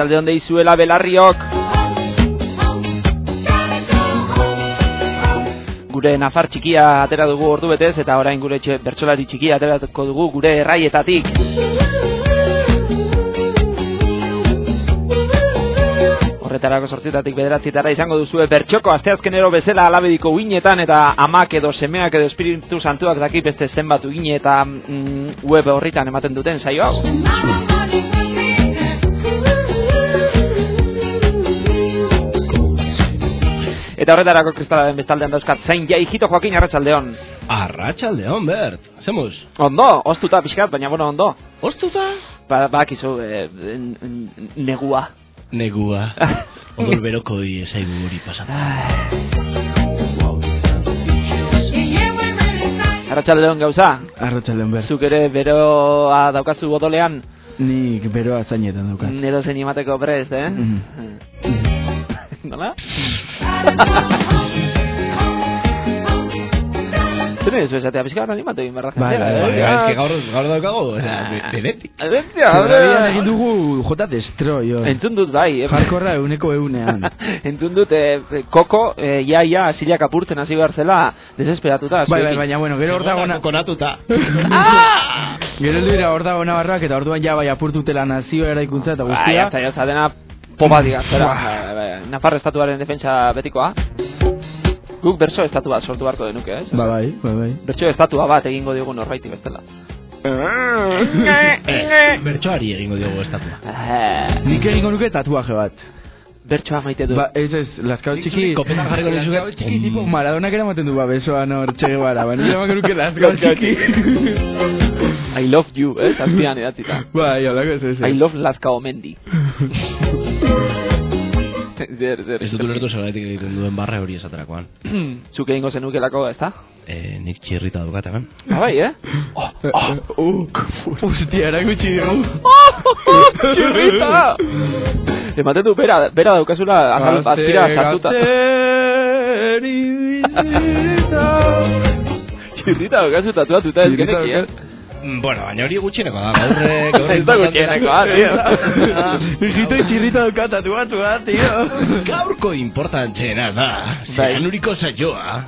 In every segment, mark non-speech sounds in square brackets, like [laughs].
Arratxalde honde izuela belarriok. Gure nafar txikia atera dugu ordu betez eta orain gure bertsolari txikia ateratuko dugu gure erraietatik. Horretarako sortzitatik bederatzietara izango duzue bertxoko asteazkenero bezala alabediko uinetan eta amak edo semeak edo espiritu santuak daki beste zenbat uine eta mm, web horritan ematen duten saio hau. Eta horretarako kristalaren bestaldean dauzkat zain jai hito Joaquin Arratxaldeon. Arratxaldeon, Bert. Zemuz? Ondo, ostuta pixkat, baina bueno, ondo. Ostuta? Ba, bakizu, e, negua. Negua. [laughs] Odol beroko di esaigu hori pasatu. Arratxaldeon gauza. Arratxaldeon, Bert. Zuk ere beroa daukazu odolean, Nik beroa zainetan daukat. nero zen imateko prest, eh? Mhm. Nola? Zer nahi duzu esatea, pixka bat animatu egin barra Bai, jendea, bai, bai, que gaur, gaur daukago, benetik. Bestia, Zerradian egin dugu J Destroy, hor. Entzun dut bai? Jarkorra euneko eunean. Entzun dut, eh, koko, eh, ia, ia, asilak apurtzen hasi behar zela, desesperatuta. bai, bai, baina, bueno, gero hor dago na... Konatuta. Gero dira hor dago nabarrak eta orduan ja bai apurtutela nazio eraikuntza eta Bai, guztia. jazta, jazta, dena popa diga, zera. Buah. Bai, bai, Nafar estatuaren defentsa betikoa. Guk berso estatua sortu beharko denuke, ez? Ba, bai, bai, bai. Bertso estatua bat egingo diogu norbaiti bestela. Ez, bertsoari egingo diogu estatua. Eh, Nik egingo nuke tatuaje bat. Bertsoa maite du. Ba, ez ez, laskau txiki... kopetan jarriko dizuet. Laskau txiki, tipo, Maradonak ere ematen du ba, besoan hor txege bara. Ba, [laughs] nire emango nuke laskau txiki. I love you, eh? Zazpian edatzita. [laughs] Bai, holako ez ez. I love Laska Omendi. [laughs] zer, zer. Ez dut ulertu zergatik egiten duen barra hori esaterakoan. [clears throat] Zuk egingo zenukelako, ez da? Eh, nik txirrita dukat hemen. Ah, bai, eh? [laughs] Oh, oh, Uh, hostia, erakutsi dugu. txirrita! Ematen du, bera, bera daukazula azal azpira sartuta. Txirrita daukazu tatuatuta ez Txirrita geneki? Mm, Bueno, baina hori gutxieneko da, gaur... eh, [laughs] gaur Ez da gutxienekoa, tío. Hijito [laughs] y chirrita dukat tatuatua, tío. Gaurko importantzeena da, Bai. zeanuriko saioa,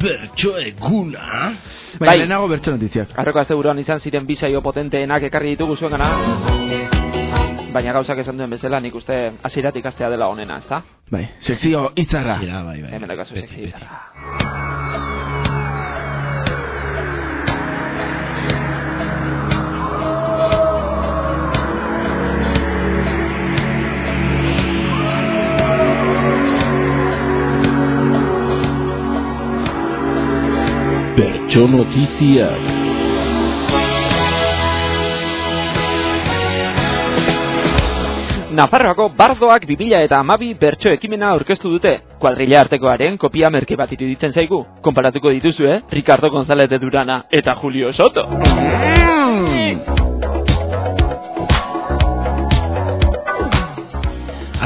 bertso eguna... Baina Bai. lehenago bertso notiziak. Arreko azte buruan izan ziren bisaio potenteenak ekarri ditugu zuen gana. Baina gauzak esan duen bezala nik uste hasieratik astea dela onena, ezta? Bai, sekzio itzarra. Ja, bai, bai. Hemen daukazu Beti, sexy Bertso notiziak. Nafarroako bardoak 2000 eta amabi bertso ekimena aurkeztu dute. Kuadrilla artekoaren kopia merke bat iruditzen zaigu. Konparatuko dituzue, Ricardo González de Durana eta Julio Soto.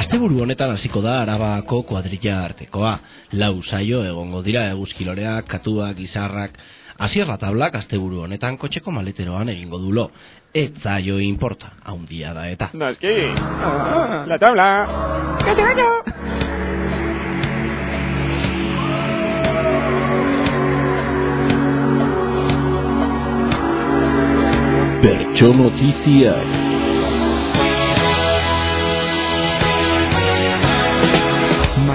Asteburu honetan hasiko da Arabako kuadrilla artekoa. Lau saio egongo dira eguzkiloreak, katuak, izarrak, Asierra tablak asteburu honetan kotxeko maleteroan egingo dulo. Ez zaio importa, haundia da eta. Noski. La tabla. Bertso notiziak.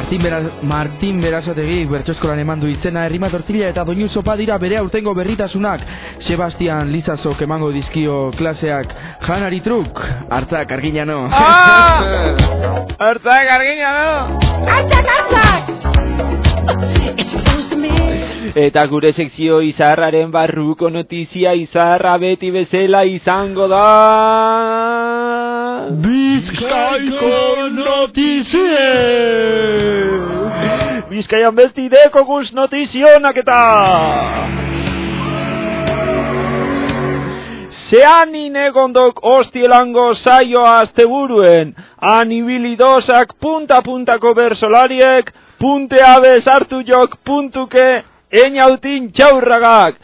Martin, Bera, Martin Berazotegi bertso eskolan eman du izena Errima Tortilla eta Doinu Sopa dira bere aurtengo berritasunak. Sebastian Lizazok emango dizkio klaseak. Janari truk, hartzak arginano Ah! [laughs] Hortzak argina, no? [laughs] Eta gure sekzio izarraren barruko notizia izarra beti bezala izango da... Bizkaiko notizie! Bizkaian besti deko guz notizionak eta... Zean inegondok ostielango saioa asteburuen, anibilidosak punta-puntako bersolariek, puntea bezartu jok puntuke, eñautin txaurragak,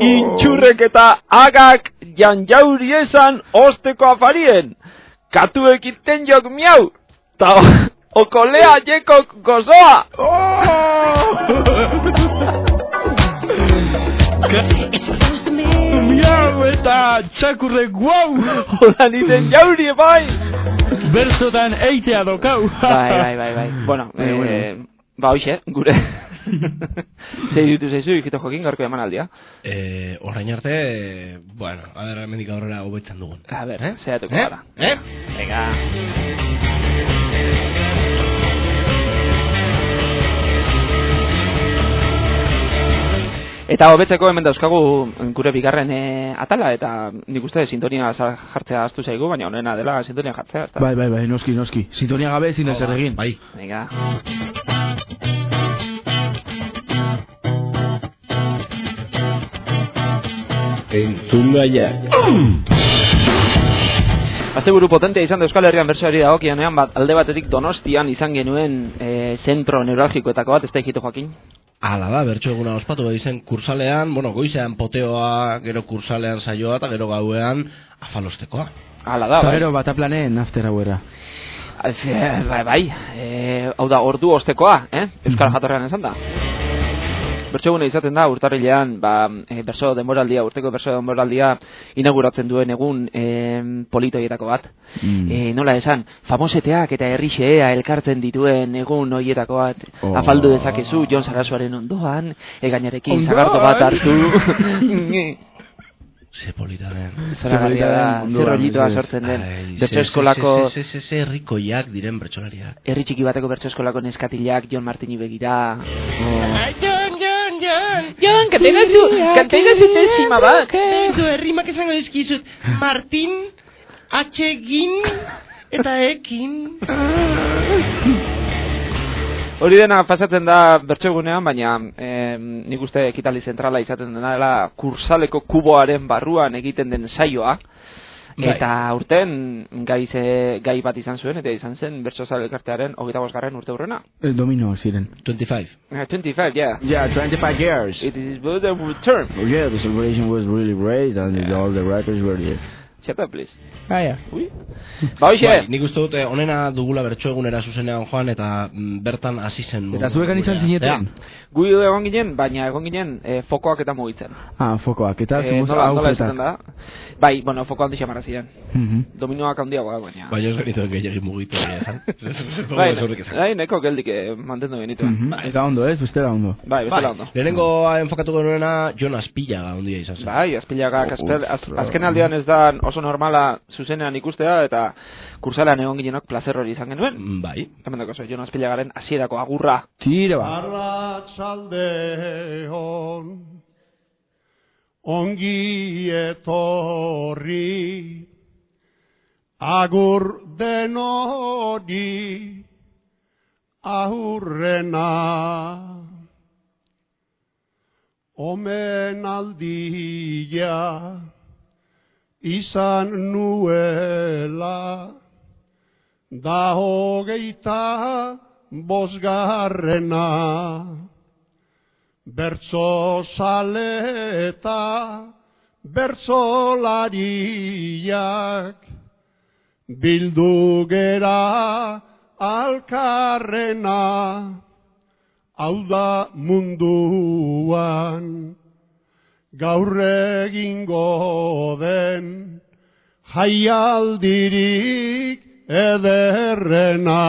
intxurrek eta agak janjauri esan osteko afarien. katuek iten jok miau, ta [laughs] okolea jekok gozoa. Miau eta txakurre guau! Hola niten jauri, bai! Berzotan eitea dokau! bai, bai, bai, bai. Bueno, Bai, bueno. eh, ba, hoxe, gure. Zei ditu zeizu, ikito jokin gaurko emanaldia. Eh, orain arte, bueno, a ver, hemendik aurrera hobetzen dugun. A ber, eh? Zeratuko Eh? gara. Eh? Venga. Eta hobetzeko hemen dauzkagu gure bigarren eh, atala eta nik uste sintonia jartzea astu zaigu, baina honena dela sintonia jartzea, ezta? Bai, bai, bai, noski, noski. Sintonia gabe ezin da zer egin. Bai. Venga. Entzun gaiak. Asteburu potentea izan da Euskal Herrian bertsoari dagokionean bat alde batetik Donostian izan genuen e, zentro neuralgikoetako bat, ez da egite Joakin? Hala da, bertso eguna ospatu izen kursalean, bueno, goizean poteoa, gero kursalean saioa, eta gero gauean afalostekoa. Hala da, bai. gero bataplanen after hauera. Eh, Bai, bai, e, hau da, ordu ostekoa, eh? Euskal Mhm. jatorrean esan da. Bertso eguna izaten da, urtarrilean, ba, e, berso denboraldia, urteko berso denboraldia inauguratzen duen egun e, politoietako bat. Mm. E, nola esan, famoseteak eta herrixea elkartzen dituen egun hoietako bat Oh. afaldu dezakezu Jon Sarasuaren ondoan, egainarekin zagarto bat hartu. [laughs] Ze polita den. Zoragarria da, zer rollitoa sortzen den. Bertso eskolako, ze- ze- ze- herrikoiak diren bertsolariak. herri txiki bateko bertso eskolako neskatilak Jon Martini begira. Jon, Jon! Jon, kantaidazu, kantaidazu tezima bat. Edo herrimak esango dizkizut, Martin, atxegin, eta ekin. Hori dena pasatzen da bertsogunean, baina eh, nik uste ekitali zentrala izaten dela kursaleko kuboaren barruan egiten den saioa. Bai. Eta urten gai, ze, gai bat izan zuen, eta izan zen bertsozal elkartearen hogeita bosgarren urte hurrena. Eh, domino ziren. 25. Uh, 25, yeah. Yeah, 25 years. It is both a return. Oh, yeah, the celebration was really great and Yeah. all the records were there. Up, please. Ah, yeah. Ui. Ba, hoxe, Bai, nik uste dute onena dugula bertso egunera zuzenean joan eta mm, bertan hasi zen. Eta zuekan izan zineten? gu egon ginen, baina egon ginen eh, fokoak eta mugitzen. Ah, fokoak, eta Eh, zumuz nola, nola esaten da? Bai, bueno, foko handi xamarra ziren. Mhm. Dominoak handiagoa, baina... Baina ez genituen gehiagin mugitu bai, bai, neko geldik eh, mantendu genituen. Mhm. Eta ondo, ez? Bestela ondo. Bai, bestela ondo. Lehenengo enfokatu genuena Jon Aspillaga ondia izan zen. Bai, azpilagak Oh, azken aldean ez da oso normala zuzenean ikustea eta kursalean egon ginenok placer hori izan genuen. Mm, Bai. Hemen dako zo, Jon Azpilagaren hasierako agurra. Tira ba. Arratsaldeon ongi etorri agur denori aurrena omenaldia izan nuela da hogeita bosgarrena. Bertso sale eta bertsolariak bildu gera alkarrena. Hau da munduan gaur egingo den jaialdirik ederrena.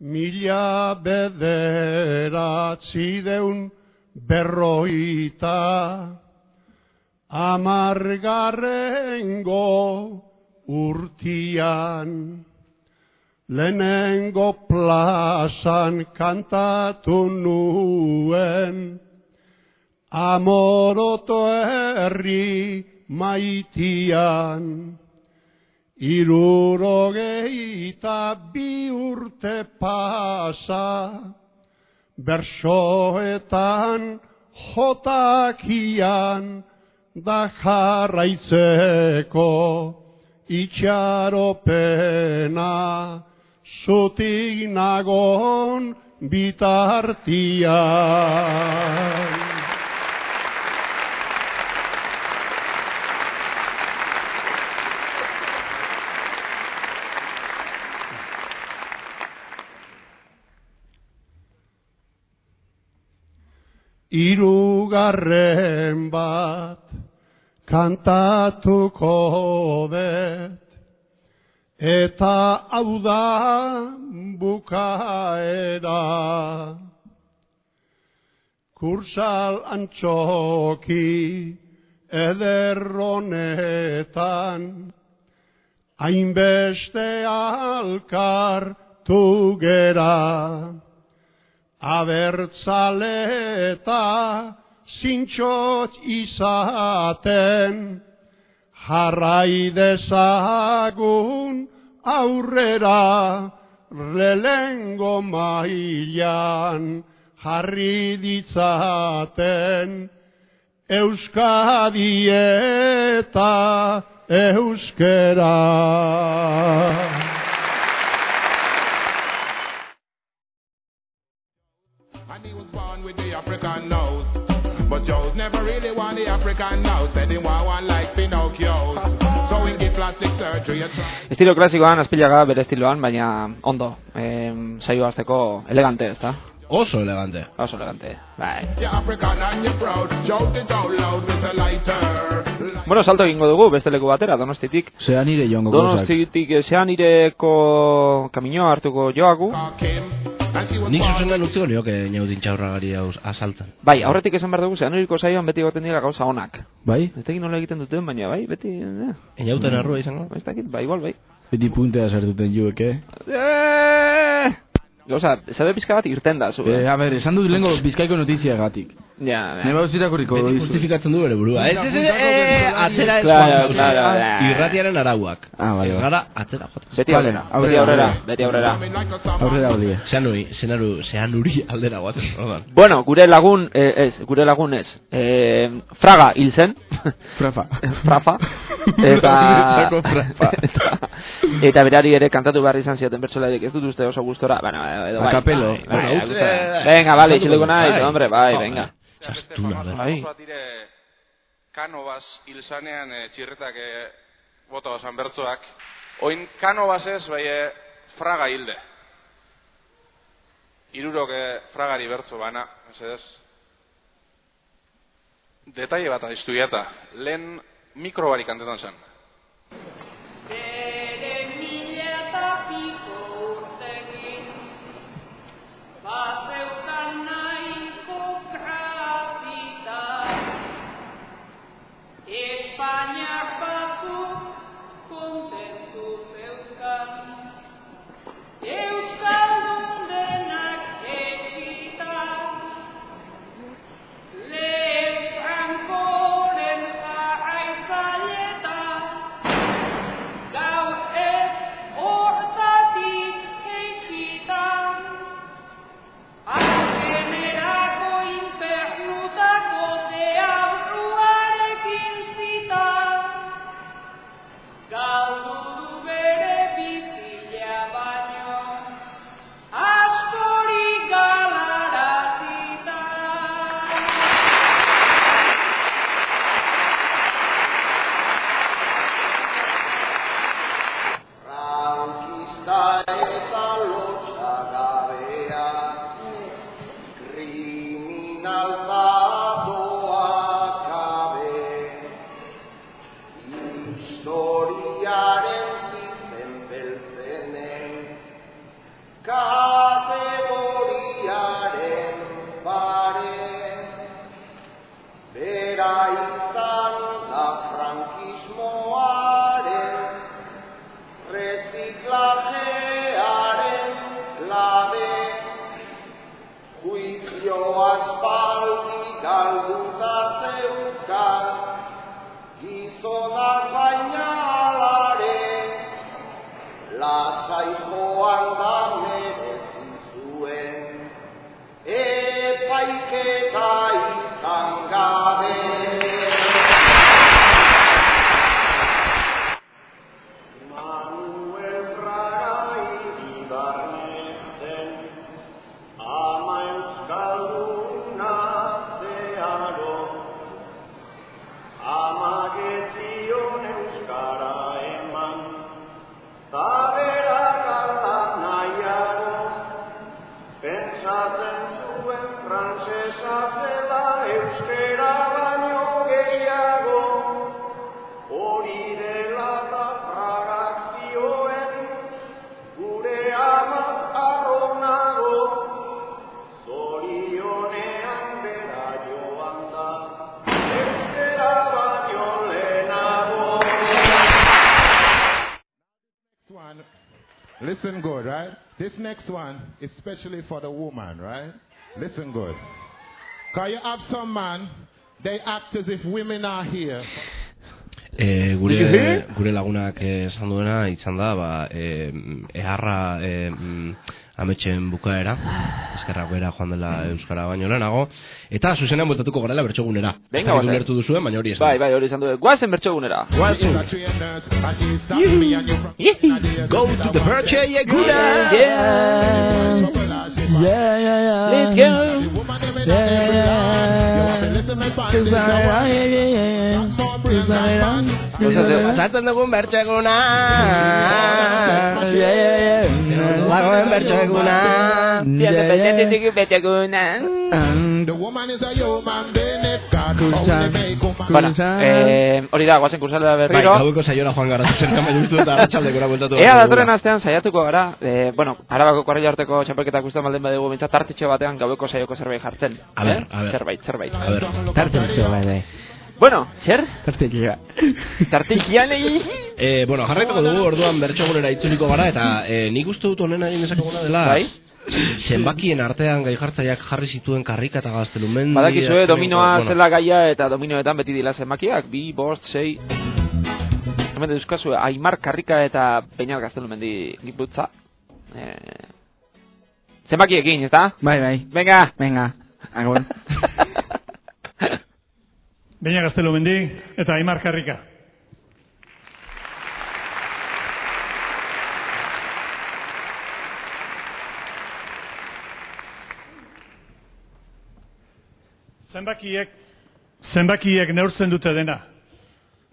Mila bederatzi deun berroita amargarrengo urtian lehenengo plazan kantatu nuen. Amoroto herri maitian Irurogeita bi urte pasa, bersoetan jotakian da jarraitzeko itxaropena zutik nagon bitartian. Irugarren bat kantatuko dut, eta hau da bukaera. Kursal antxoki ederronetan, hainbeste alkar tugera. Abertzale eta zintxot izaten, jarrai dezagun aurrera, relengo mailan jarri ditzaten, Euskadi eta Euskera. Joes. Never really want the African. Estilo klasikoan azpilaga bere estiloan, baina ondo, eh, elegante, ezta? Oso elegante. Oso elegante. Bueno, salto egingo dugu, beste leku batera, donostitik. Zean nire jongo Donostitik, zean nireko kaminoa hartuko joagu. Kakim. Nik born zuzenan with utziko nioke inaudin txaurragari hau asaltan. Bai, aurretik esan behar dugu, zean iriko saioan beti goten dira gauza onak. Bai? Ez dakit nola egiten duten, baina bai, beti... Eh, Inauten arrua izango? ez dakit, bai, igual, bai. Beti puntea sartuten juek, eh? Eh, Gauza, zade pizka bat irten da, zu. Eh, a ber, esan dut lehenko bizkaiko notizia gatik. Ja, Ne bauz irakurriko Beti dizu. justifikatzen du bere burua. Ez, ez, ez, eh, atzera ez Claro, claro. Irratiaren arauak. Ah, bai, Ez bai. gara atzera joaten. Beti aurrera, beti aurrera, beti aurrera. Aurrera olie. Zean uri, zenaru, zean uri aldera guatzen, ordan. Bueno, gure lagun, eh, ez, gure lagun ez. Eh, fraga hil zen. Frafa. [laughs] Frafa. [laughs] Eta, eta, berari ere kantatu behar izan zioten bertsolarik ez dut uste oso gustora. Bueno, edo bai. A capello. Bai, bai. Venga, vale, nahi, bai. hombre, bai, venga. Zastuna, ber. Bai. dire kanobaz hil zanean e, txirretak e, bota osan bertzoak. Oin kanobaz ez, bai e, fraga hilde. Irurok e, fragari bertzo bana, ez Detaile bat aiztu lehen mikro barik kantetan zen. Listen good, right? This next one is especially for the woman, right? Listen good. Cause you have some man, they act as if women are here. E, gure, gure lagunak eh, esan duena izan da, ba, e, eharra e, mm, ametxen bukaera, eskerrak bera joan dela Euskara baino lehenago, eta zuzenean bueltatuko garela bertxogunera. Venga, Ez dakit guazen. ulertu duzuen, baina hori esan. Bai, bai, hori izan du. Guazen bertxogunera. She's a trainer, and she stopped me and you from Go to the Bertxe Yeguna! Yeah, yeah, yeah. Let's go. The woman them in the area. You have to fun. Pasatzen dugun bertxeguna Lagoen bertxeguna The woman is a human being if God only make woman. Bueno, eh, hori da, guazen kursalera Bai, berriro. gaueko saiora joan gara zerkan baina uste dut arratxaldekora bueltatu Ea datorren astean saiatuko gara, eh, bueno, arabako korreia arteko txapelketak guztan malden badugu bintzat tartitxo batean gaueko saioko zerbait jartzen. A ber, Eh? a ber. Zerbait, zerbait. A ver, Tartetxo, bai, bai. Bueno, zer? Tartetxo. Tartikian egin? [laughs] Eh, bueno, jarraituko dugu orduan bertxogunera itzuliko gara eta eh, nik uste dut honen egin dezakeguna dela Bai. zenbakien artean gai jartzaileak jarri zituen karrika eta gaztelumen Badakizue dominoa zela gaia eta dominoetan beti dila zenbakiak, bi, bost, sei... Hemen duzkazue, Aimar Karrika eta Peñal Gaztelumendi giputza. Eh, zenbakiekin, ez da? Bai, bai. Venga! Venga, agur. [laughs] Beina Gaztelu mendi eta Aimar Karrika. Zenbakiek, zenbakiek neurtzen dute dena,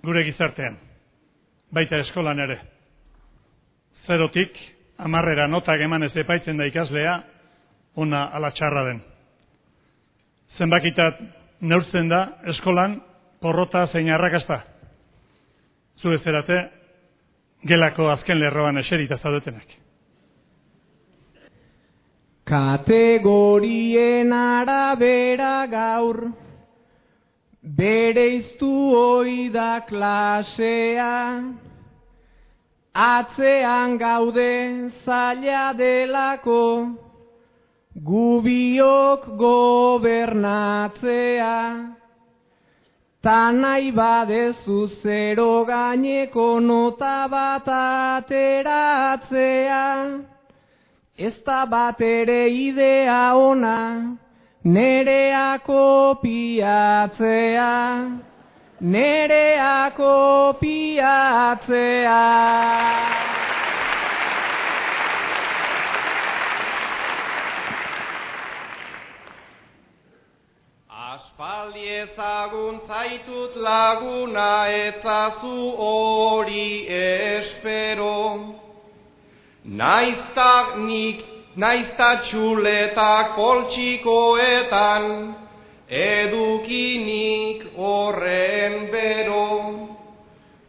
gure gizartean, baita eskolan ere. Zerotik, amarrera notak emanez epaitzen da ikaslea, ona ala txarra den. Zenbakitat neurtzen da eskolan porrota zein arrakasta. Zu ez erate, gelako azken lerroan eserita zaudetenak. Kategorien arabera gaur, bere iztu hoi da klasea, atzean gaude zaila delako, gubiok gobernatzea, ta nahi badezu zero gaineko nota bat ateratzea, Ez da bat ere idea ona, nerea kopiatzea, nerea kopiatzea. Aspaldi ezagun zaitut laguna ezazu hori espero. Naizta nik, naizta txuletak poltsikoetan, edukinik horren bero.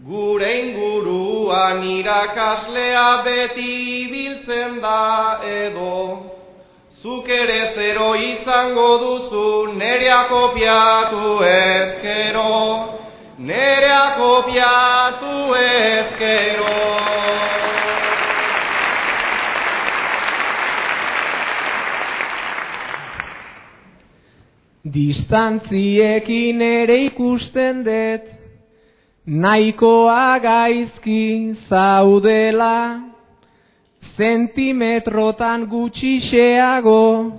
Gure inguruan irakaslea beti biltzen da edo, zuk ere zero izango duzu nerea kopiatu ezkero, nerea kopiatu ezkero. Distantziekin ere ikusten dut, nahikoa gaizki zaudela, zentimetrotan gutxixeago,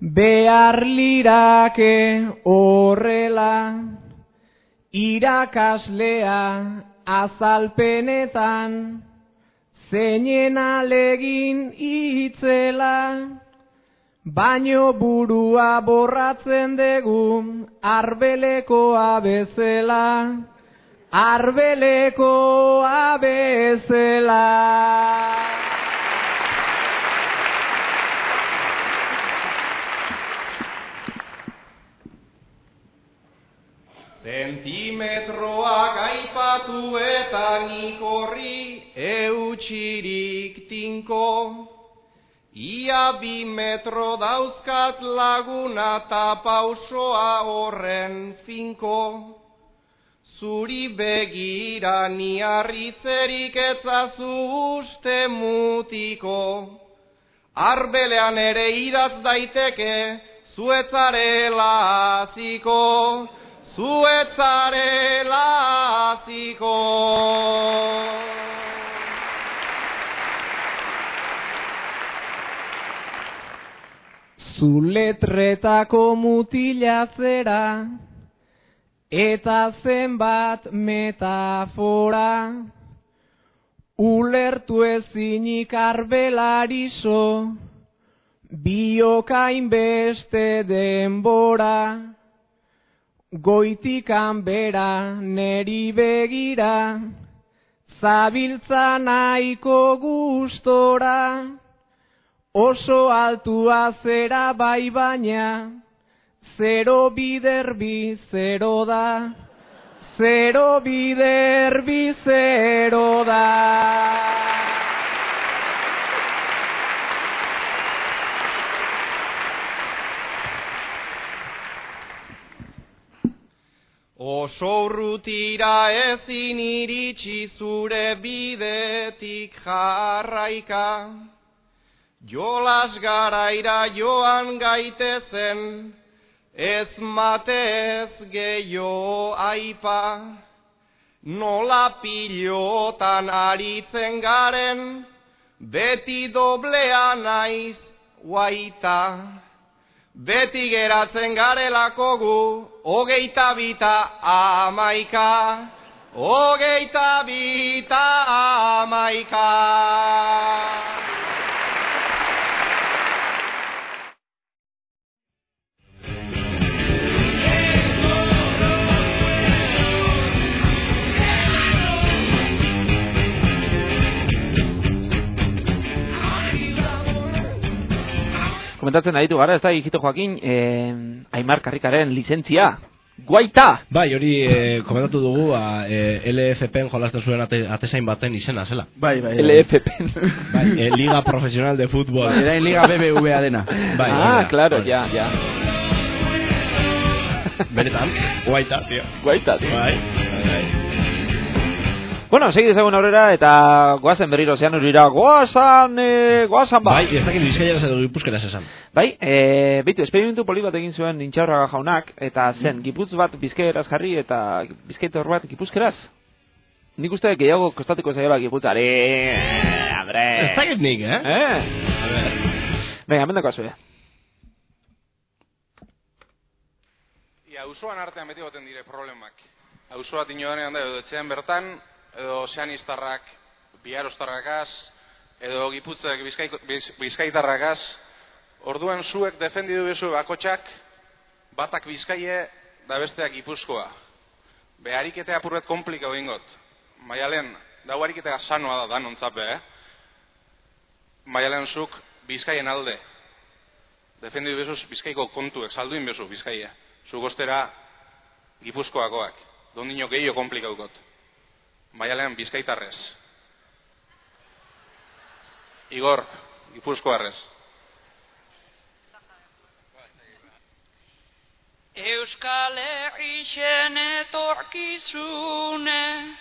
behar lirake horrela, irakaslea azalpenetan, zeinen alegin itzela, Baino burua borratzen dugu arbelekoa bezela, arbelekoa bezela. Zentimetroak aipatu eta nik horri eutxirik tinko. Ia bi metro dauzkat laguna ta pausoa horren finko. Zuri begira ni harritzerik etzazu uste mutiko. Arbelean ere idaz daiteke, zuetzarela aziko, zuetzarela aziko. Zu letretako mutilatzera eta zenbat metafora ulertu ezinik arbelarizo biokain beste denbora goitikan bera neri begira zabiltza nahiko gustora oso altua zera bai baina, zero biderbi zero da, zero biderbi zero da. Oso urrutira ezin iritsi zure bidetik jarraika, Jolas garaira joan gaitezen, ez matez gehiago aipa, nola pilotan aritzen garen, beti doblea naiz guaita. Beti geratzen garelako gu, hogeita bita amaika, hogeita bita amaika. Komentatzen aditu gara, ez da, hijito Joaquin, eh, Aimar Karrikaren lizentzia. Guaita! Bai, hori eh, komentatu dugu, a, eh, LFP-en jolasten zuen ate, atezain baten izena, zela. Bai, bai. LFP. Bai, eh, Liga Profesional de Fútbol. En Liga BBVA dena. Bai, ah, da, claro, hori. ya, ya. Benetan, guaita, tío. Guaita, tío. Bai, bai, bai. Bueno, segi dezagun aurrera eta goazen berriro zean urira. Goazan, eh, goazan ba. Bai, ez dakit bizkaieraz edo gipuzkeraz esan. Bai, e, bitu, esperimentu poli bat egin zuen nintxaurraga jaunak, eta zen, giputz bat bizkaieraz jarri eta bizkaitor bat gipuzkeraz. Nik uste gehiago kostatuko zaiola giputzari. Eh, Hombre. Ez dakit nik, eh? Eh? Venga, mendako azue. Ia, auzoan artean beti goten dire problemak. Auzo bat inodanean da, edo etxean bertan, edo seanistarrak, biarostarrakaz, edo biz, bizkaitarrakaz. Orduan zuek defendidu bezu bakotxak, batak bizkaie da besteak gipuzkoa. Behariketea apurret komplikau ingot. Maialen, dau hariketea sanoa da danontzape, eh? Maialen zuk bizkaien alde. Defendidu bezuz bizkaiko kontuek, salduin bezu bizkaia. Zuk ostera gipuzkoakoak. Dondino gehiago komplikaukot. Maialen bizkaitarrez. Igor, gipuzkoarrez. Euskal Herrixen etorkizune,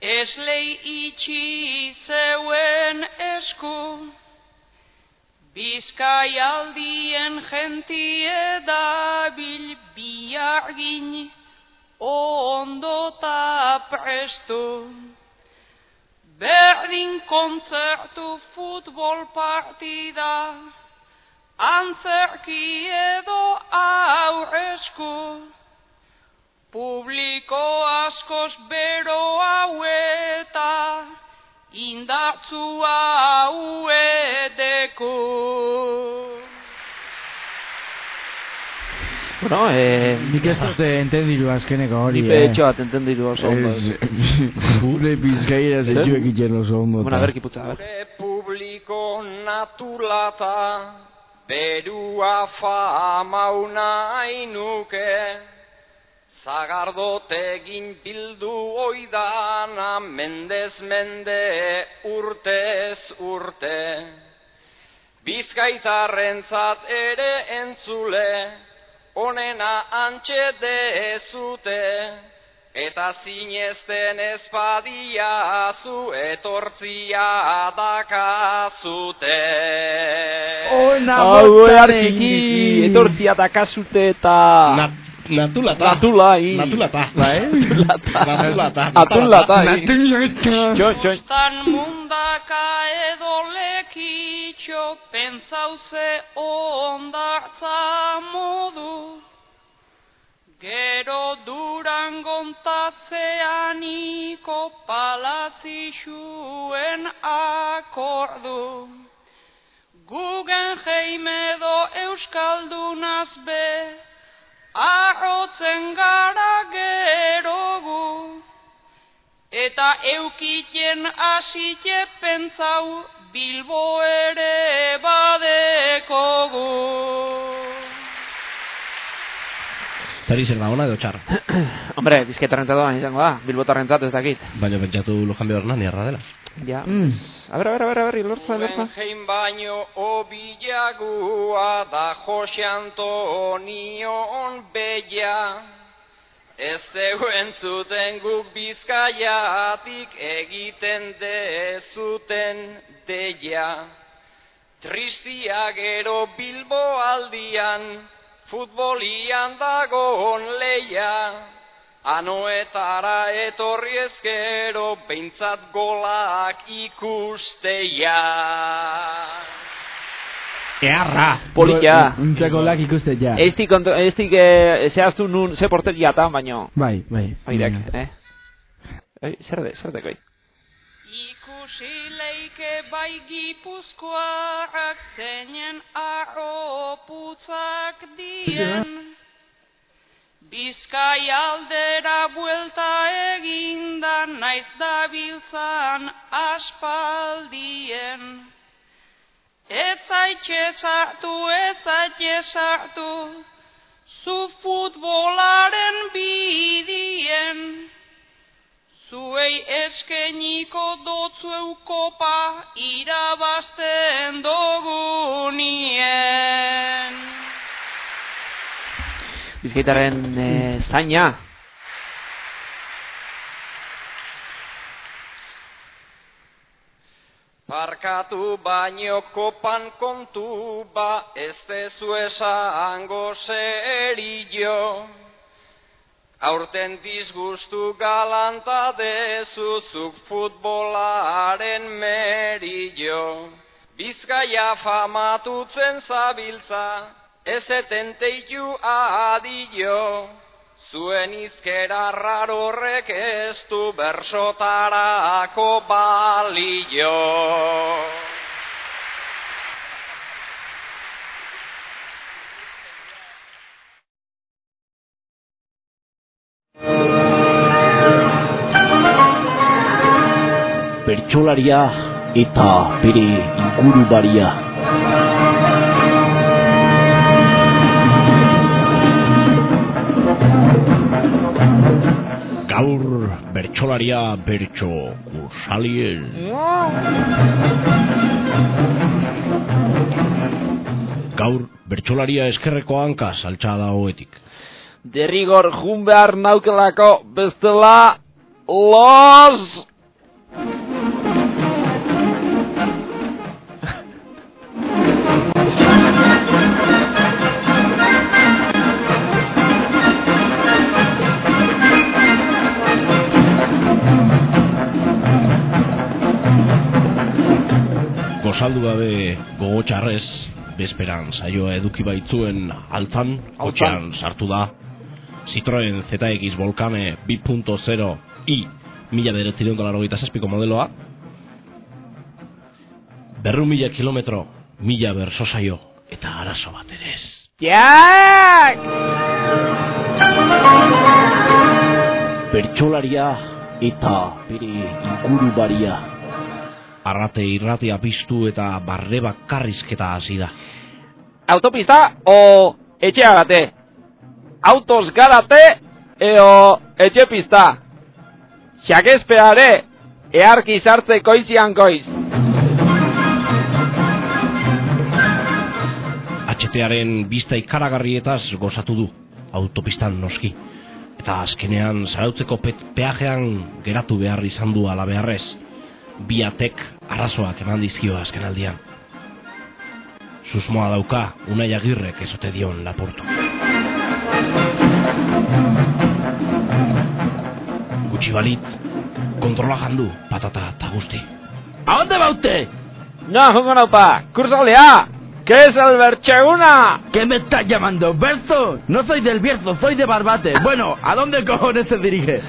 Eslei itxi zeuen esku, Bizkai aldien gentie dabil biagin, ondo ta presto. Berdin kontzertu futbol partida, antzerki edo aurrezko, publiko askoz bero haueta, indartzua hauedeko. Bueno, eh... Nik ez dute entendiru azkeneko hori, Ni eh. petxo bat entendidu oso ondo. Gure bizkaira zetxuek itxen oso ondo. Bueno, a ver, kiputza, a ver. Gure publiko naturlata, berua famauna ainuke, Zagardotegin bildu oidana mendez mende urtez urte. Bizkaitarrentzat ere entzule, onena antxe dezute, eta zinezten ezpadia zu etortzia dakazute. Ona Hau botarekin. etortzia dakazute eta... Nat, natulata. Natula, i. Natulata. Natulata. Natulata. Natulata. Txo, txo. Tan mundaka edo lekitxo pentsauze ondartza modu Gero durangontatzeaniko palazixuen akordu Guggenheim edo Euskaldunaz be Arrotzen gara gerogu Eta eukiten hasite pentsau Bilbo ere badekogu. Zer da ona edo txar. [clears throat] Hombre, bizkaitarrentzat doan izango da, bilbotarrentzat ez dakit. Baina pentsatu Lujan Behornan erra dela. Ja. Mm. A ber, a ber, a ber, a ber, lortza, lortza. Guggenheim baino obilagua da Jose Antonion Bella. Ez zegoen zuten guk bizkaiatik egiten dezuten deia. Tristia gero Bilbo aldian, futbolian dagoen leia. Anoetara etorri ezkero, behintzat golak ikusteia. Earra! Polilla. Untzako lak ikuste ja. Ez dik, ez dik, eh, zehaztu nun, ze porteria eta, baino, Bai, bai. Baina. eh? Oi, zer de, zer dekoi? Ikusi leike bai gipuzkoak zeinen arroputzak dien. Bizkai aldera buelta eginda naiz dabiltzan aspaldien. Ez zaitxe sartu, ez zaitxe sartu, zu futbolaren bidien. Zuei eskeniko dotzeu kopa irabazten dogunien. Bizkaitaren eh, zaina. Parkatu baino kopan kontu ba, ez dezu esango serio. Aurten disgustu galanta dezuzuk futbolaren merillo. Bizkaia famatutzen zabiltza, ez etenteitu adillo. Zuen izkera raro horrek ez du bersotarako balio. Bertxolaria eta bere ingurubaria. Gaur bertxolaria bertxo kursalien. Gaur bertxolaria eskerreko hanka saltza da hoetik. Derrigor jun behar naukelako bestela los... Gozaldu gabe gogo txarrez, bezperan saioa eduki baitzuen altzan, kotxean sartu da. Citroen ZX Volcane 2.0 i mila bederatzireun dolar zazpiko modeloa. Berru mila kilometro, mila berso saio, eta arazo bat ere ez. Jak! Bertxolaria eta bere ingurubaria. Arrate irratia piztu eta barre bakarrizketa hasi da. Autopista o etxeagate? Autos garate eo etxe pizta. Xakespeare, earki sartze koizian koiz. HTaren bista ikaragarrietaz gozatu du, autopistan noski. Eta azkenean zarautzeko pet peajean geratu behar izan du ala beharrez. Biatek arazoak eman dizkio azkenaldian. Susmoa dauka, unai agirrek ezote dion lapurtu. Gutxi balit, kontrola jandu, patata eta guzti. ¿A dónde va usted? No, jungo naupa, kursalea! ¿Qué es el Bercheguna? ¿Qué me estás llamando? ¿Berzo? No soy del Bierzo, soy de Barbate. Bueno, ¿a dónde cojones se dirige?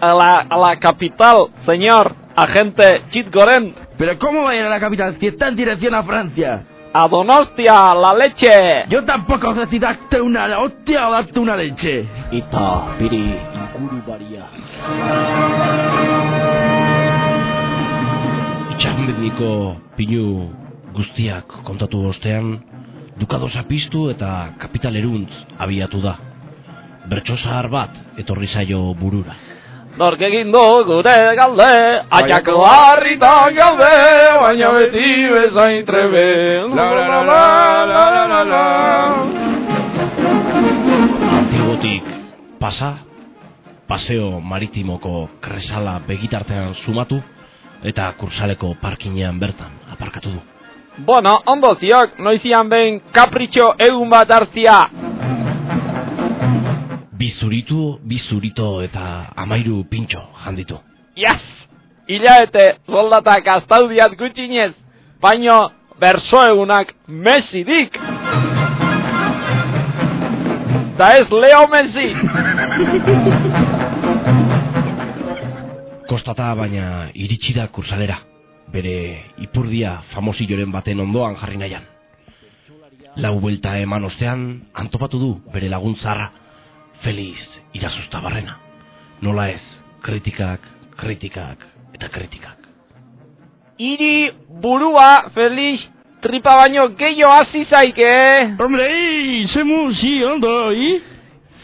A la, a la capital, señor, agente Chitgoren. ¿Pero cómo va a ir a la capital si está en dirección a Francia? A Donostia, la leche. Yo tampoco sé si darte una hostia o darte una leche. Eta bere inguru baria. Itxagunbediko pinu guztiak kontatu ostean, dukado zapistu eta kapitaleruntz abiatu da. Bertso zahar bat etorri zaio burura. Nork egin du gure galde, atxako harritan gaude, baina beti bezain trebe. La la la la la la la la. Antigotik pasa, paseo maritimoko kresala begitartean sumatu, eta kursaleko parkinean bertan aparkatu du. Bueno, ondo ziok, noizian behin kapritxo egun bat hartzia. Bizuritu, bizurito eta amairu pintxo janditu. Yes! Ilaete soldatak astaudiat gutxinez, baino berso egunak mesidik. Da ez Leo Messi. Kostata baina iritsi da kursalera, bere ipurdia famosilloren baten ondoan jarri nahian. Lau buelta eman ostean, antopatu du bere laguntzarra, Feliz irazusta barrena. Nola ez, kritikak, kritikak eta kritikak. Iri burua Felix tripa baino gehiago hasi zaike. Hombre, ¡ey! ¡Semu, sí, ondo, y?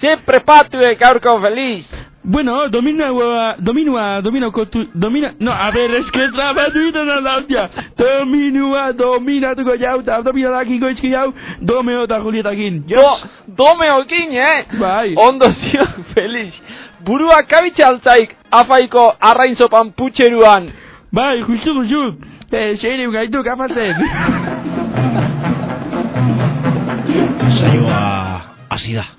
Ze prepatuek aurko Felix. Bueno, dominua, dominua, domino kotu, domina, no, a ver, es que trabatu iten da hostia. Dominua, dominatuko jau, eta abdominalakiko izki jau, domeo eta julietakin. Do, domeokin, eh? Bai. Ondo zio, [laughs] Felix. Burua kabitxe altzaik afaiko arrainzopan putxeruan. Bai, justu, justu. Eh, seire, gaitu kapatzen. [laughs] Saioa hasi da.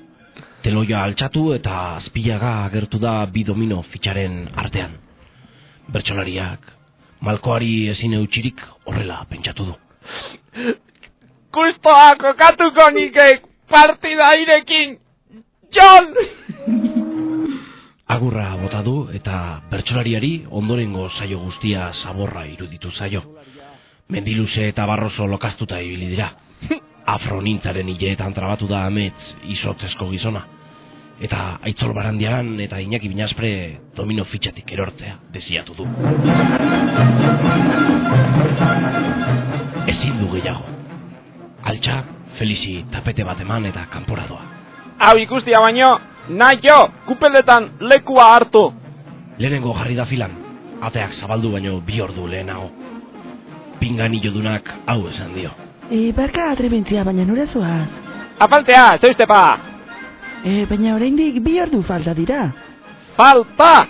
Teloia altxatu eta azpilaga agertu da bi domino fitxaren artean. Bertsolariak, malkoari ezin eutxirik horrela pentsatu du. Kustoa kokatuko nikek partida irekin. Jon! Agurra bota du eta bertsolariari ondorengo saio guztia zaborra iruditu zaio. Mendiluze eta barroso lokaztuta ibili dira. Afronintzaren hileetan trabatu da amets izotzezko gizona. Eta aitzol barandiaran eta Iñaki Binaspre domino fitxatik erortzea desiatu du. Ezin du gehiago. Altxa, Felizi tapete bat eman eta kanpora doa. Hau ikustia baino, nahi jo, kupeletan lekua hartu. Lehenengo jarri da filan, ateak zabaldu baino bi ordu lehenago. Pinganillodunak hau esan dio. E, barka atrebentzia, baina nora zoaz. Apaltea, zeuzte pa. E, baina oraindik bi ordu falta dira. Falta!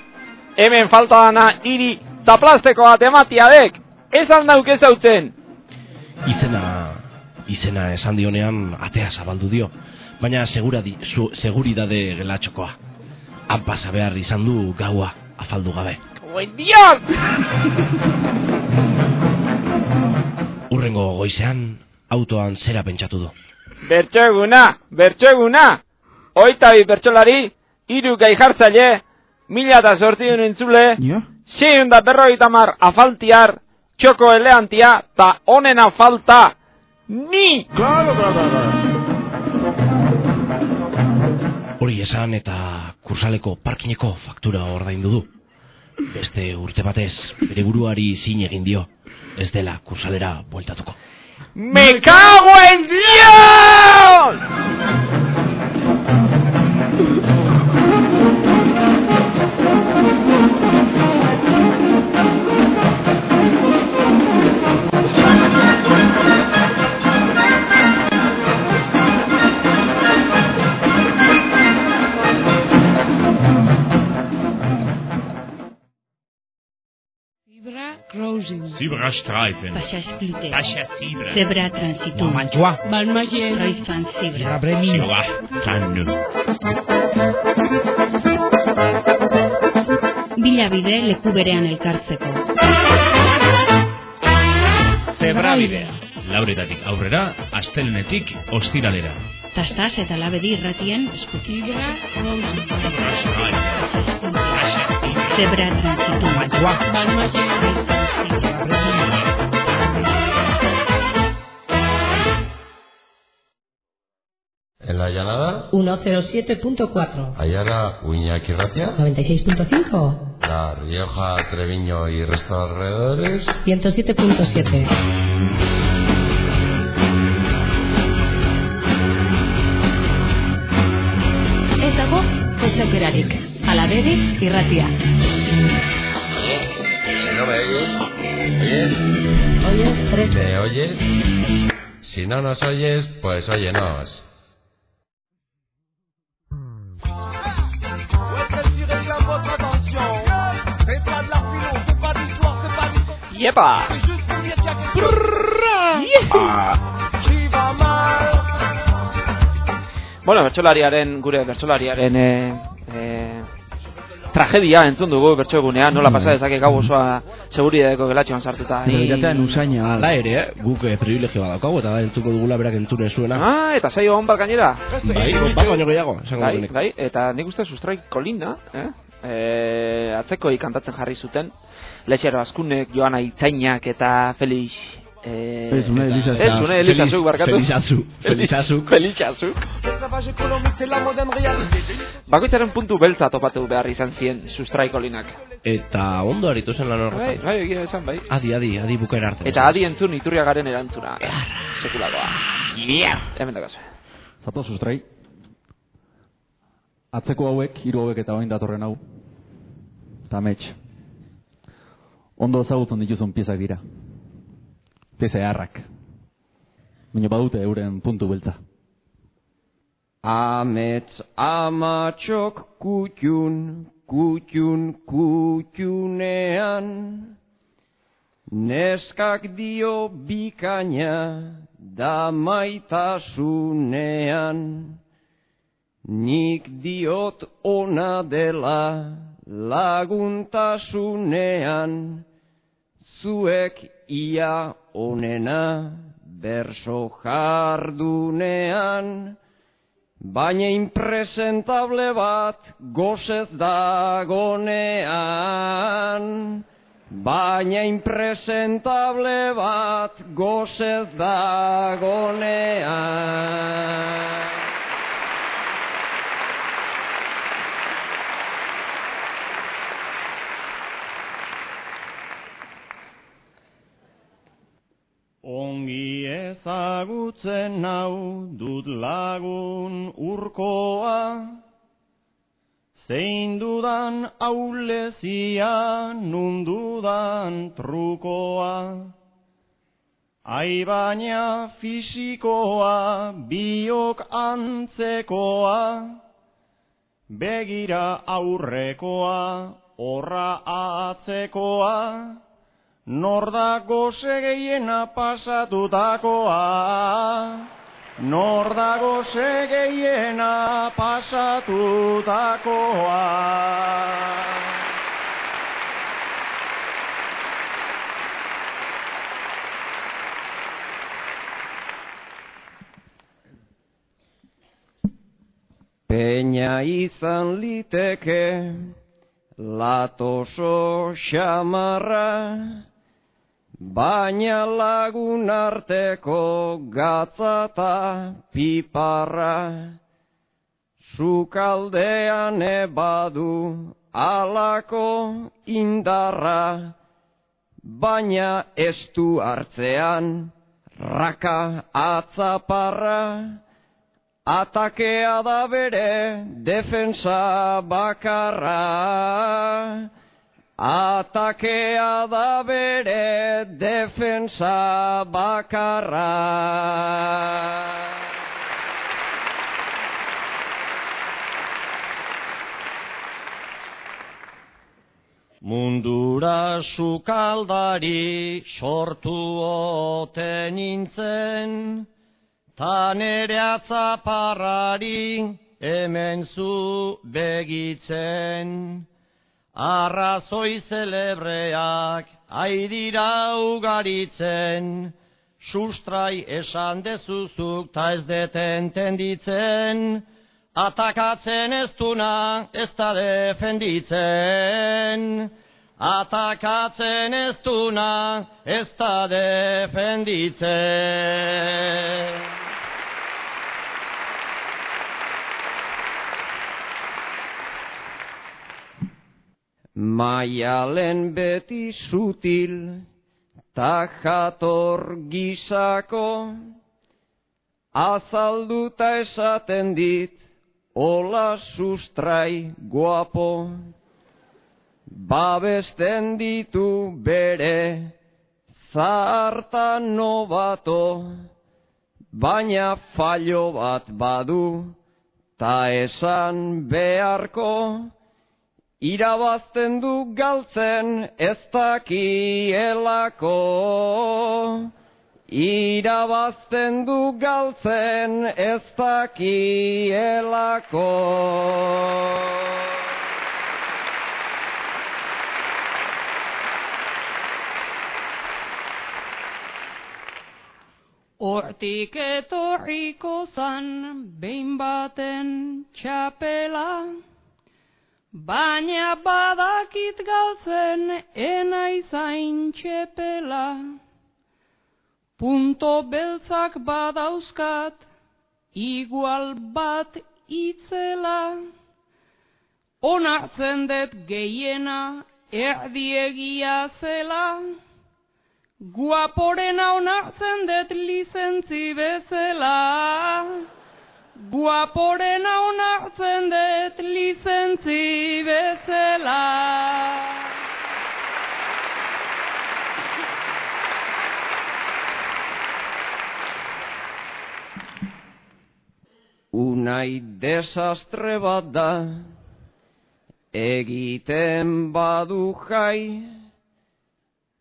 Hemen falta dana iri zaplasteko bat ematiadek. Ez aldauk ez hautzen. Izena, izena esan dionean atea zabaldu dio, baina segura di, su, seguridade gelatxokoa. Han pasa behar izan du gaua afaldu gabe. Buen! Urrengo goizean, autoan zera pentsatu du. Bertso eguna, bertso eguna. Oita bi bertsolari, iru gai jartzaile, mila eta sortidun entzule, da berrogeita mar afaltiar, txoko eleantia, ta onena falta, ni! Claro, claro, claro. Hori esan eta kursaleko parkineko faktura ordaindu du. Beste urte batez, bere buruari zin egin dio, ez dela kursalera bueltatuko. ¡Me cago en Dios! Crossing. Zebra Streifen. Passagsplute. Pasha Zebra. Zebra transitu. Mantua. Balmaien. Raizan zebra. Zebra Tannu. Bila bide leku berean elkartzeko. Zebra bidea. Lauretatik aurrera, astelenetik ostiralera. Tastaz eta labedi irratien eskutik. Zebra crossing. Zebra transitu. Mantua. Balmaien. Llanada, 107.4, Ayara, Uñaki Ratia, 96.5, La Rioja, Treviño y resto de alrededores. 107.7. Ez dago, ez aukerarik. Alabedik irratia. Si no me oyes, ¿oyes? Oyes, tres. ¿Me oyes? Si no nos oyes, pues óyenos. Iepa! Bueno, bertsolariaren, gure bertsolariaren e, e, tragedia entzun dugu bertsogunean, nola pasa dezake gau osoa seguridadeko gelatxoan sartuta. Begiratean usaina. Hala ere, eh, guk eh, privilegio bat daukagu eta da entzuko dugula berak entzune zuena. Ah, eta saio hon bat gainera. Bai, bat baino gehiago, esango Bai, bai, eta nik uste sustraik kolina, eh? E, atzeko kantatzen jarri zuten, Lexero Azkunek, Joana Itzainak eta Felix... Eh, Ez, une Eliza- Ez, une Elizazuk, barkatu. Felizazuk, [laughs] Felizazuk. Felizazuk. Bakoitzaren puntu beltza topatu behar izan zien sustraikolinak. Eta ondo aritu zen lan Bai, horretan. bai, egia esan, bai. Adi, adi, adi bukaera arte. Eta adi entzun iturriagaren erantzuna. Sekulakoa. Hemen da kasu. Zato sustrai. Atzeko hauek, hiru hauek eta bain datorren hau. Eta mets. Ondo ezagutzen dituzun piezak dira. Pieza eharrak. Baina badute euren puntu beltza. Amets amatxok kutxun, kutxun, kutxunean, neskak dio bikaina da maitasunean, nik diot ona dela laguntasunean, zuek ia onena berso jardunean, Baina impresentable bat gozez dagonean. Baina impresentable bat gozez dagonean. Ongi ezagutzen nau dut lagun urkoa, zein dudan aulezia nundudan trukoa. Ai baina fisikoa biok antzekoa, begira aurrekoa horra atzekoa, Nor da goze gehiena pasatutakoa, nor da goze gehiena pasatutakoa. Peña izan liteke, latoso xamarra, baina lagun arteko gatzata piparra. Zukaldean ebadu alako indarra, baina ez du hartzean raka atzaparra. Atakea da bere defensa bakarra. Atakea da bere defensa bakarra. Mundura sukaldari sortu ote nintzen, ta nere atzaparrari hemen zu begitzen. Arrazoi zelebreak aidira ugaritzen, sustrai esan dezuzuk ta ez deten tenditzen, Atakatzen ez duna ez da defenditzen. Atakatzen ez duna ez da defenditzen. Maialen beti sutil, tajator gisako, azalduta esaten dit, Ola sustrai guapo, babesten ditu bere, zarta nobato, baina fallo bat badu, ta esan beharko, irabazten du galtzen ez dakielako. Irabazten du galtzen ez dakielako. Hortik etorriko zan behin baten txapela, baina badakit galtzen ena izain txepela. Punto beltzak badauzkat, igual bat itzela, onartzen dut gehiena erdiegia zela, guaporena onartzen dut lizentzi bezala, guaporena onartzen dut lizentzi bezala. Unai desastre bat da, egiten badu jai,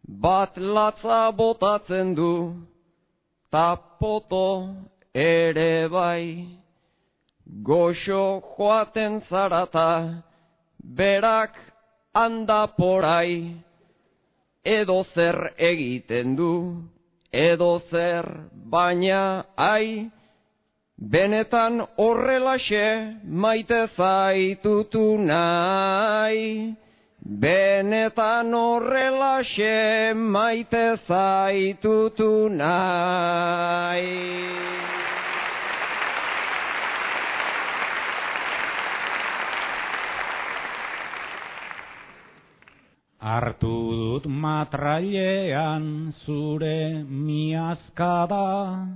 bat latza botatzen du, tapoto ere bai. Goxo joaten zarata, berak handaporai, edo zer egiten du, edo zer baina ai, Benetan horrelaxe maite zaitutu nahi. Benetan horrelaxe maite zaitutu nahi. Artu dut matrailean zure miazkada,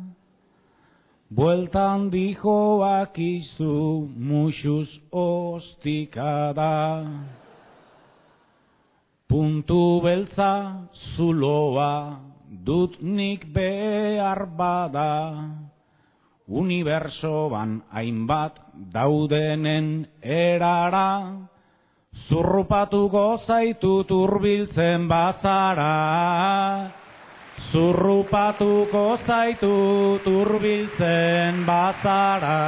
Bueltan dijo akizu muxuz ostikada. Puntu beltza zuloa dut nik behar bada. Unibersoan hainbat daudenen erara. Zurrupatuko zaitut urbiltzen bazara. Zurrupatuko zaitu turbiltzen bazara.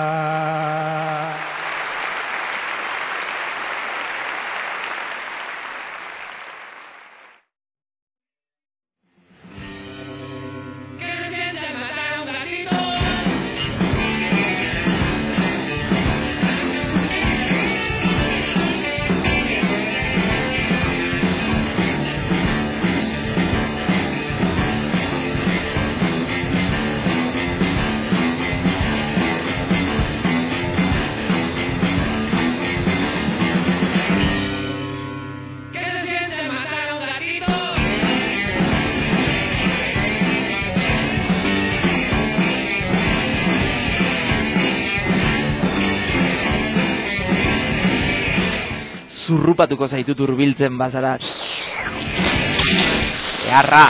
Zurrupatuko zaitut urbiltzen bazara. Earra!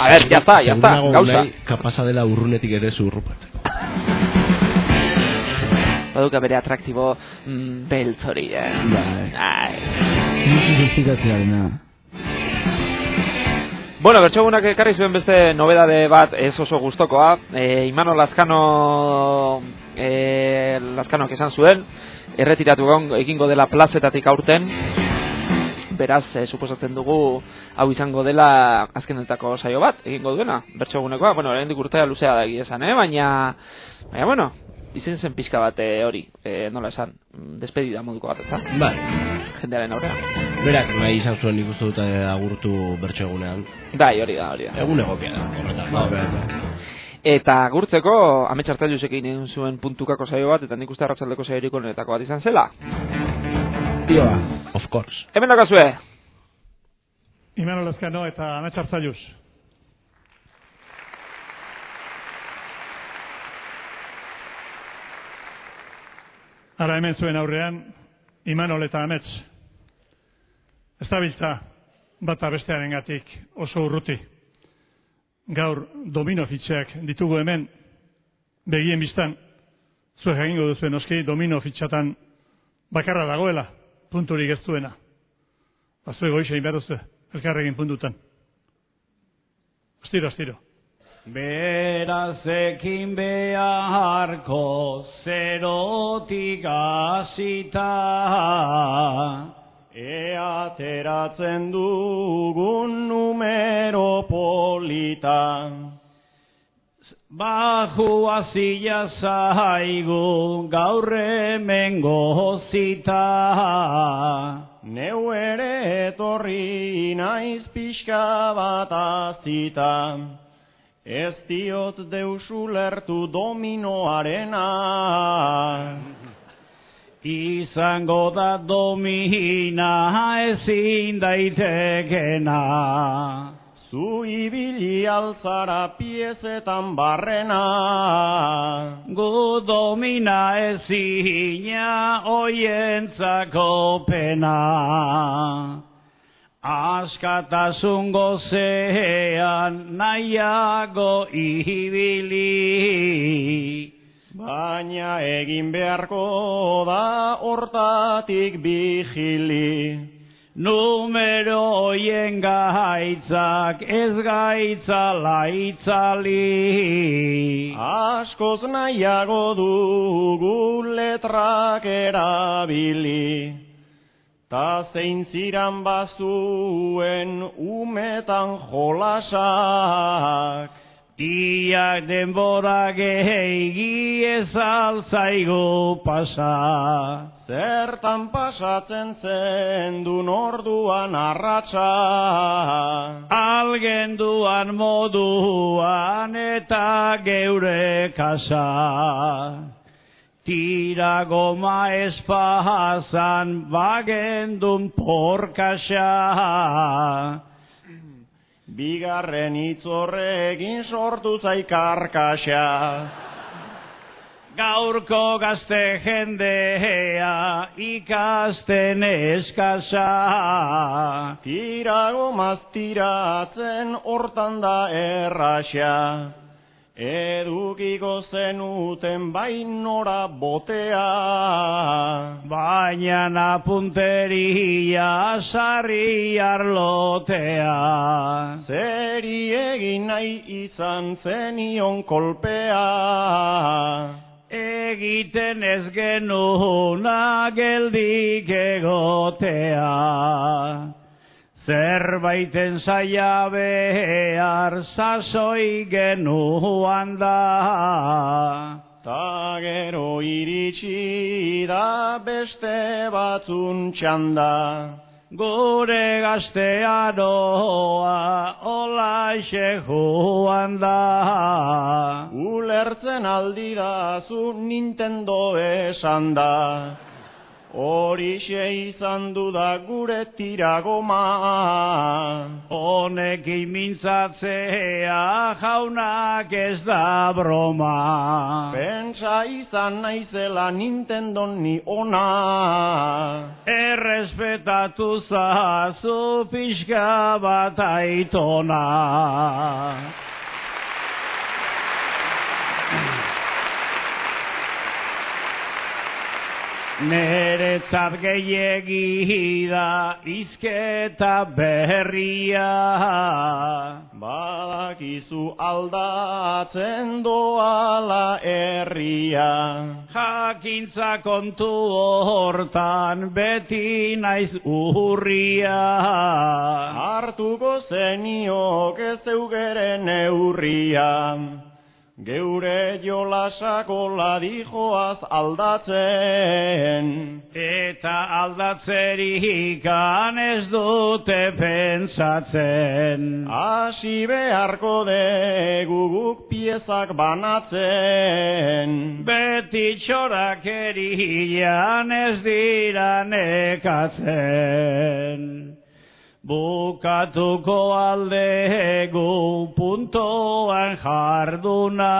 A ya está, Segunago gauza. kapasa dela urrunetik ere zurrupatzeko. Baduka bere atraktibo mm, beltz hori, eh? Bai. Ai. Justikatzearena. Bueno, bertsogunak ekarri zuen beste nobedade bat ez oso gustokoa. E, Imano Lazkano e, Lazkanok esan zuen, erretiratu egingo dela plazetatik aurten. Beraz, e, suposatzen dugu hau izango dela azkenetako saio bat, egingo duena, bertsogunekoa. Bueno, oraindik urtea luzea da egia esan, eh? Baina, baina bueno, izen zen pixka bat e, hori, e, nola esan, despedida moduko bat, ezta? Bai. Jendearen aurrean. Berak nahi izan zuen nik uste dut eh, agurtu bertso egunean. Bai, hori da, hori da. Egun egokia da, horretan. Bai, Eta gurtzeko, amets hartzailusekin egin zuen puntukako saio bat, eta nik uste arratsaldeko saiorik onetako bat izan zela. Tioa. Of course. Hemen dakazue, Imanol Ezkano eta Amets Artzailuz. Ara hemen zuen aurrean, Imanol eta Amets. Ez da biltza, bata bestearen gatik oso urruti. Gaur domino fitxeak ditugu hemen, begien biztan, zuek egingo duzuen noski domino fitxatan bakarra dagoela, punturik ez duena. Bazue goixe behar duzu, elkarrekin puntutan. Astiro, astiro. Beraz ekin beharko zerotik hasita. Ea ateratzen dugun numero polita. Baju azila zaigu gaur hemen gozita Neu ere etorri naiz pixka bat azita Ez diot deusu lertu dominoarena. Izango da domina ezin daitekena. Zu ibili altzara piezetan barrena. Gu domina ezina oientzako pena Askatasun gozean nahiago ibili. Baina egin beharko da hortatik bigili Numero hoien gaitzak ez gaitzala itzali Askoz nahiago dugu letrak erabili Ta zein ziran bazuen umetan jolasak Iak denbora gehiagi ez altzaigu pasa. Zertan pasatzen zen dun orduan arratsa Algenduan moduan eta geure kasa Tira goma espazan bagendun porkasa Bigarren itzorrekin sortu zaikarkasa Gaurko gazte jendea ikasten eskasa. Tira gomaz tiratzen hortan da erraxa Edukiko zenuten bainora botea. Baina napunteria sarri arlotea. Zeri egin nahi izan zenion kolpea. Egiten ez genuna geldik egotea Zerbaiten zaila behar sasoi genuan da. Ta gero iritsi da beste batzun txanda. Gure gaztearoa olaixe joan da. Ulertzen aldi da zu Nintendo esan da. Horixe izan du da gure tiragoma. Honekin mintzatzea jaunak ez da broma. Pentsa izan naizela Nintendo ni ona. Errespetatu zazu pixka bat aitona. Neretzat gehiegi da izketa berria. Badakizu aldatzen doala herria. Jakintza kontu hortan beti naiz urria. Hartuko zeniok ez zeugeren neurria. Geure jolasako ladijoaz aldatzen. Eta aldatzerik ez dute pentsatzen. Hasi beharko dugu guk piezak banatzen. Beti txorakerian ez dira nekatzen. Bukatuko aldegu puntoan jarduna.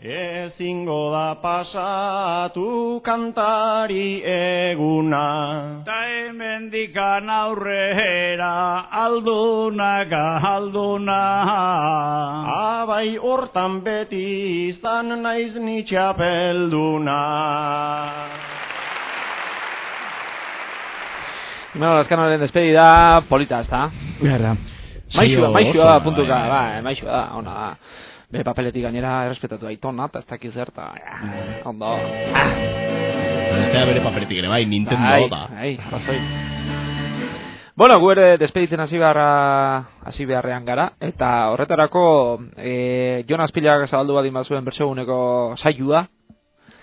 Ezingo da pasatu kantari eguna. Ta hemendikan aurrera alduna galduna. Abai hortan beti izan naiz ni Bueno, azkanaren despedida polita, ez da? Gara. Maixua, maixua da, puntuka, ba, maixua da, ona da. Bere papeletik gainera errespetatu aitona, eta ez dakiz zerta, ondo. Ez da bere papeletik ere, bai, Nintendo Bai, da. bai, arrazoi. Bueno, gu ere despeditzen hasi beharra hasi beharrean gara eta horretarako eh Jonas Pilak zabaldu badin bazuen bertsoguneko sailua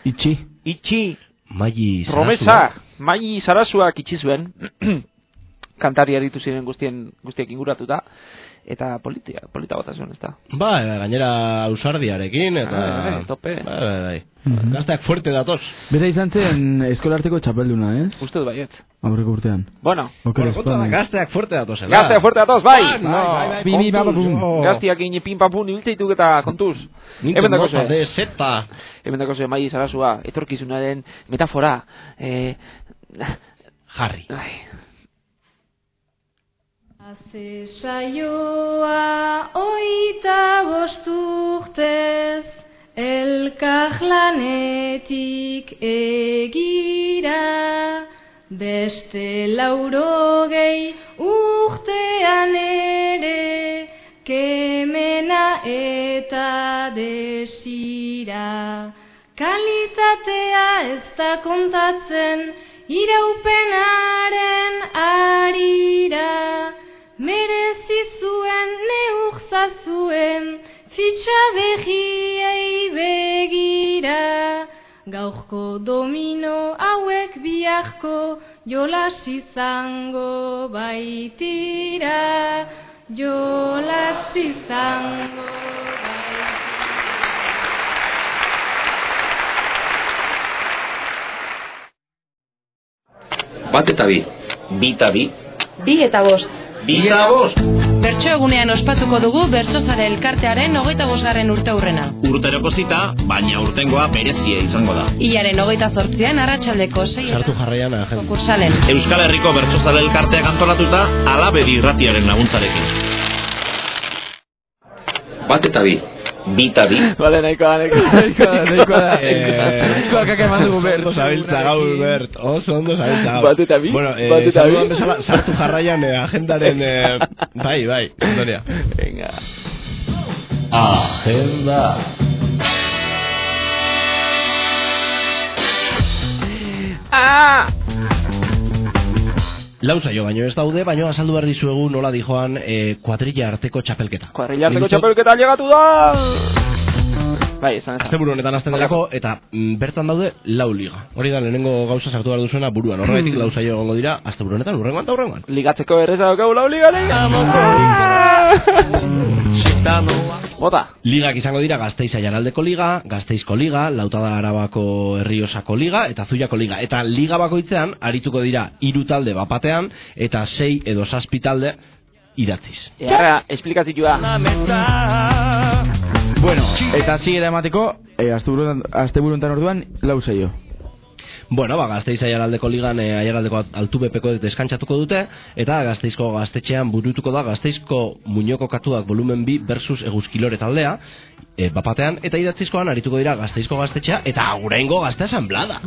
Itxi. Itxi Maili Promesa, Mai Sarasuak itxi zuen [clears throat] kantari aritu ziren guztien guztiek inguratuta eta politia, polita bota zuen, ezta? Ba, gainera ausardiarekin eta... Bai, bai, tope. Bai, bai, bai. Mhm. Gazteak fuerte datoz. Bera izan zen eskolarteko txapelduna, ez? Uste dut baiet. Aurreko urtean. Bueno, Oker Bueno, da, gazteak fuerte datozela. Gazteak fuerte datoz, bai! Bai, bai, bai, Bi, bi, ba, ba, bum. kontuz, Gaztiak ini pin pam pum ibiltzeituk eta kontuz. Dakoze. de zeta. Hemen dakoze Mai Sarasua, etorkizunaren metafora. Eh, Harry. ai, Haze saioa oita bosturtez, elkarlanetik egira, beste laurogei urtean ere, kemena eta desira. Kalitatea ez da kontatzen, iraupenaren arira, merezi zuen neugzazuen, fitxa behiei begira. Gaurko domino hauek biharko jolas izango baitira, jolas izango baitira. Bat eta bi. Bi eta bi. Bi eta bost. Bi eta bost. Bertso egunean ospatuko dugu Bertsozare elkartearen hogeita bosgarren urte hurrena. Urteroko zita, baina urtengoa berezia izango da. Ilaren hogeita zortzian arratsaldeko sei Sartu jarraian kursalen. Euskal Herriko Bertsozale elkarteak antolatuta, alabedi irratiaren laguntzarekin. Bat eta bi. Bi eta bi. Vale, nahikoa, nahikoa, nahikoa, nahikoa da. Nahikoa kaka [laughs] eman dugu Bert. Ondo zabiltza gaur, Bert. Oso ondo zabiltza gaur. Bat eta bi, Bueno, eh, bat eta bi. bezala, sartu jarraian eh, agendaren... Eh, [laughs] bai, bai, Antonia. Venga. Agenda. Ah! Lau saio baino ez daude, baino azaldu behar dizuegu nola dijoan eh, kuadrilla arteko txapelketa. Kuadrilla arteko txapelketa llegatu da! Bai, esan ez. Asteburu honetan hasten delako eta mm, bertan daude lau liga. Hori da lehenengo gauza sartu behar duzuena buruan. Horregatik lau saio egongo dira asteburu honetan urrengoan eta urrengoan. Ligatzeko erreza daukagu lau liga liga! [laughs] Bota. Ligak izango dira Gasteiz Aiaraldeko Liga, Gasteizko Liga, Lautada Arabako Herriosako Liga eta Zuiako Liga. Eta liga bakoitzean arituko dira hiru talde bapatean eta sei edo zazpi talde idatziz. Earra, esplikazioa. Bueno, eta zigera emateko, e, azte buruntan orduan, lau zeio. Bueno, ba, Gasteiz Aiaraldeko ligan e, Aiaraldeko altubepeko deskantzatuko dute eta Gasteizko gaztetxean burutuko da Gasteizko muñoko katuak volumen bi versus eguzkilore taldea e, bapatean eta idatzizkoan arituko dira Gasteizko gaztetxea eta aurrengo gazte asamblada.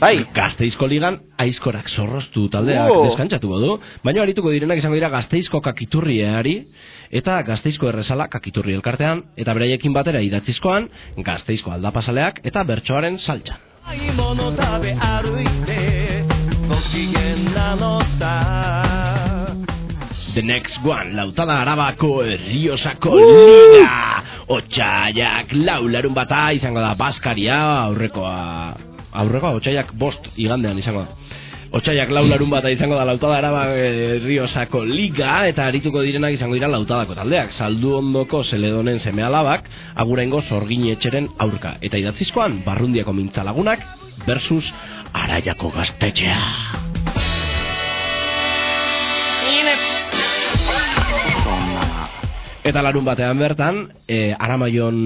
Bai. Gazteizko ligan aizkorak zorroztu taldeak uh. deskantzatuko du, baina arituko direnak izango dira Gazteizko kakiturriari eta Gazteizko erresala kakiturri elkartean eta beraiekin batera idatzizkoan Gazteizko aldapasaleak eta bertsoaren saltza. The Next One, lautada arabako erriosako uh! liga! Otxaiak laularun bata izango da Baskaria aurrekoa Aurrekoa, otxaiak bost igandean izango da. Otxaiak laularun bata izango da lautada araba erriosako liga Eta arituko direnak izango dira lautadako taldeak. Saldu ondoko zeledonen seme alabak Agurengo zorgin etxeren aurka. Eta idatzizkoan barrundiako mintzalagunak Versus araiako gaztetxea. Eta larun batean bertan, e, Aramaion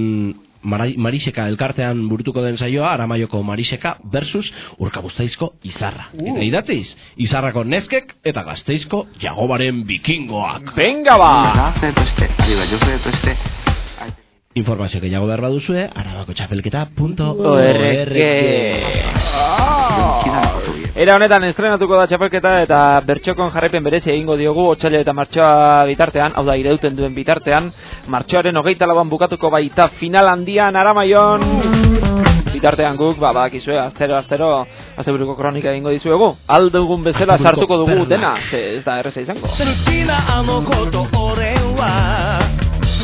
Mariseka elkartean burutuko den saioa, Aramaioko Mariseka versus Urkabuztaizko Izarra. Eta idatziz, Izarrako neskek eta Gazteizko Jagobaren bikingoak. Venga ba! Informazio gehiago behar baduzue, arabakotxapelketa.org Era honetan estrenatuko da txapelketa eta bertxokon jarraipen berezi egingo diogu otxaila eta martxoa bitartean, hau da ireuten duen bitartean, martxoaren hogeita lauan bukatuko baita final handian aramayon bitartean guk, ba, badakizue, aztero, aztero, asteburuko kronika egingo dizuegu. Aldugun bezala sartuko dugu perla. dena, ze ez da erreza izango.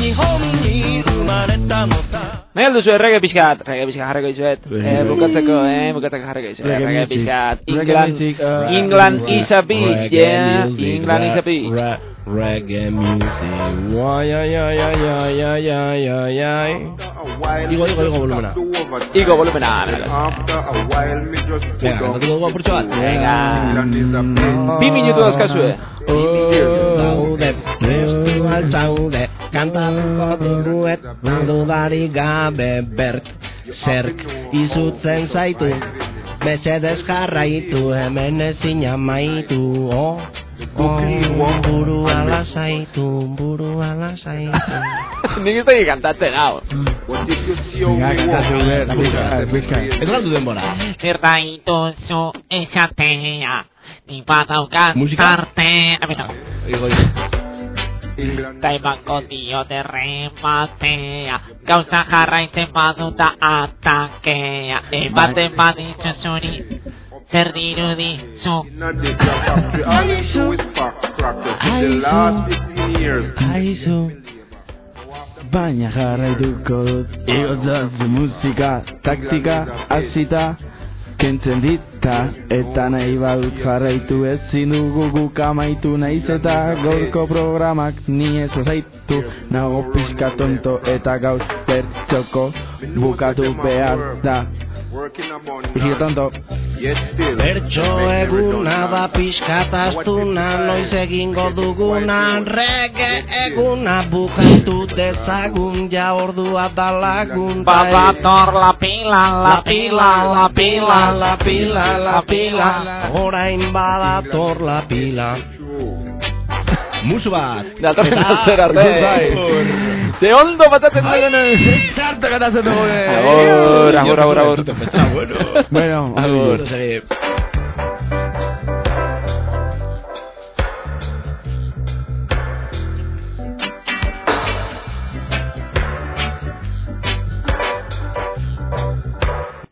好きなあの子と俺は日本に生まれたのさ Nahi alduzu errege pixkat, rege pixkat jarriko dizuet. Eh, bukatzeko, eh, bukatzeko jarriko dizuet. Reggae Rege music. pixkat. Reggae England, music, uh, England Reggae is a beach, music, yeah. music, England is a re- beach. re- reggae music. Why, ay, ay, ay, ay, ay, ay, ay, ay. Igo, igo, igo volumena. Igo volumena. Venga, kantatuko dugu apurtxo bat. Venga. Bi minutu dauzkazue. Zaude, prestu altzaude, kantatuko duguet, dudari gabe bert, zerk izutzen zaitu, Mesedez jarraitu, hemen ezin amaitu, oh, oh, burua lasaitu, burua lasaitu. [laughs] Nik ez da kantatzen, hau. Venga, kantatu pixka. Ez galdu denbora. Zerdaituzu esatea Ni badaukat Musika? tarte Abito Igo, igo. Taimako diote rematea Gauza jarraitzen baduta atakea. Ebaten baditzu zuri Zer dirudi zu. Aizu. Baina jarraituko dut Igotzaz musika Taktika hasita Kentzen dita Eta nahi badut jarraitu Ezin dugu guk amaitu Naiz eta gaurko programak Ni ez zaitu Nago pixka tonto Eta gauz pertsoko Bukatu behar da Pixka tonto Bertso eguna da pixkatastuna Noiz egingo duguna Rege eguna bukatu dezagun Ja ordua da lagun Badator la pila, la pila, la pila, la pila, la pila. Orain badator la pila Musu bat Datorren astera arte. De hondo patate Ay, en el Exacto, ganaste tu Ahora, ahora, ahora, ahora. Bueno, bueno, ahora.